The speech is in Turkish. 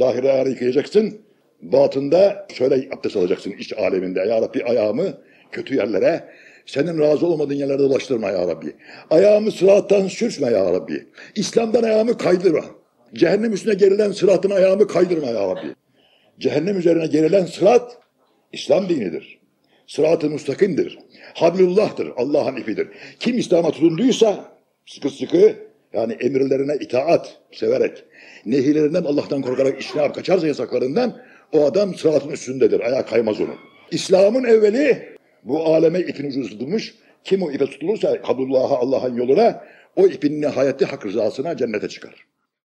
Zahire ayağını yıkayacaksın. Batında şöyle abdest alacaksın iç aleminde. Ya Rabbi ayağımı kötü yerlere, senin razı olmadığın yerlerde dolaştırma ya Rabbi. Ayağımı sırattan sürçme ya Rabbi. İslam'dan ayağımı kaydırma. Cehennem üstüne gerilen sıratın ayağımı kaydırma ya Rabbi. Cehennem üzerine gerilen sırat İslam dinidir. Sırat-ı müstakimdir. Hablullah'tır. Allah'ın ipidir. Kim İslam'a tutunduysa sıkı sıkı yani emirlerine itaat severek nehirlerinden Allah'tan korkarak işnap kaçarsa yasaklarından o adam sıratın üstündedir. Ayağa kaymaz onun. İslam'ın evveli bu aleme ipin ucu tutulmuş. Kim o ipe tutulursa Hablullah'a Allah'ın yoluna o ipin nihayeti hak rızasına cennete çıkar.